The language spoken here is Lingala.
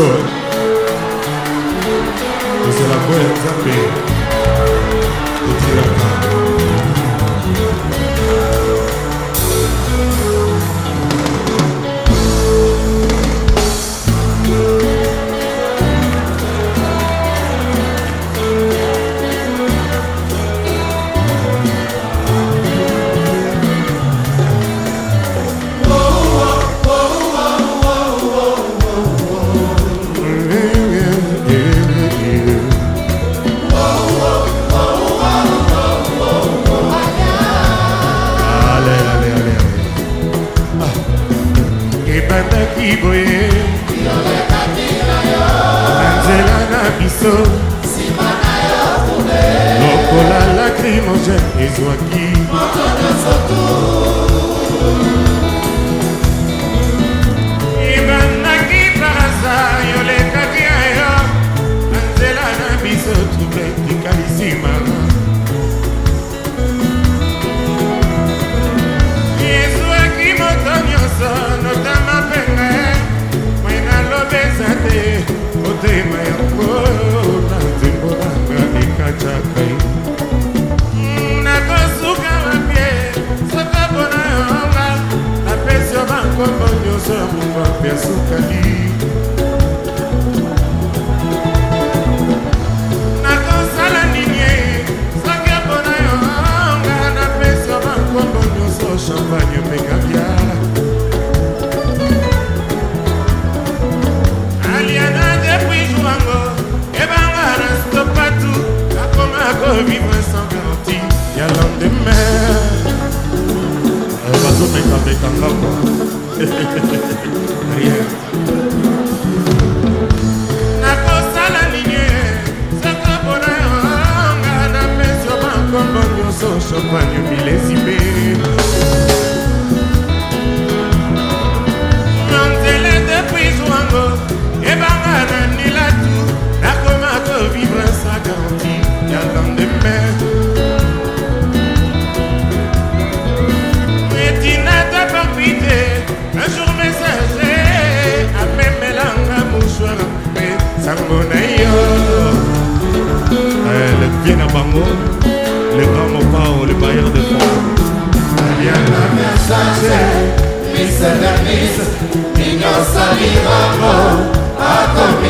Você la ezali boye na nzela na biso lokola lacrimogene ezwaki mpe asukali nakosala nini soki mpona yo nga napesa bankombo nyonso champagne openga biala aliana depuis joango ebanga na stopatu akoma kovivre sans garanti ya lendemain eh, bazomekambekanga kwa nakosala linie soko mpona yo anga napesi yo bankombo nyonso champagne milesi mpe bien na bango le grand mopao le bailleur de fonds akomi